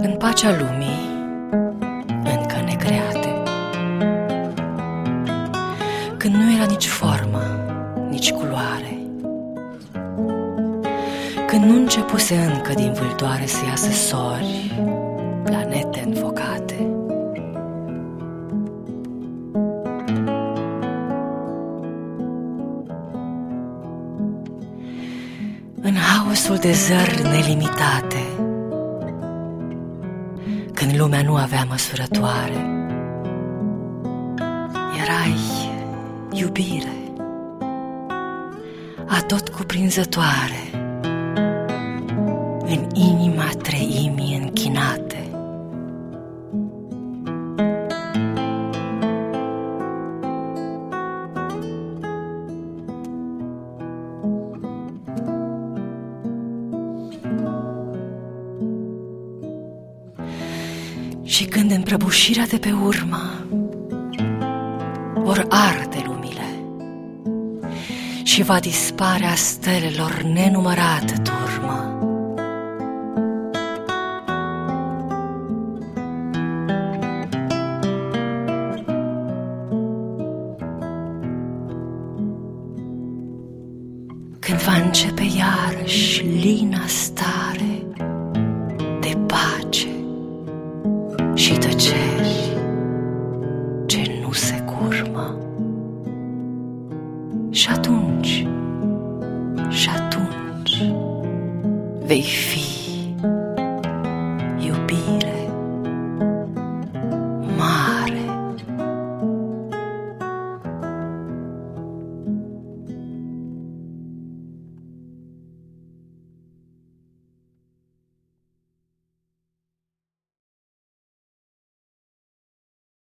În pacea lumii, încă necreate, când nu era nici formă, nici culoare, când nu începuse încă din vâltoare să iasă sori, planete înfocate. În haosul de zări nelimitate, când lumea nu avea măsurătoare, erai iubire, atot cuprinzătoare, în inima treimii închinate. Și când în prăbușirea de pe urmă vor arde lumile și va dispare a stelelor nenumărată turmă. Când va începe iarăși lina stare de pace și tăcere. Şatunç. Şatunç. Ve fi.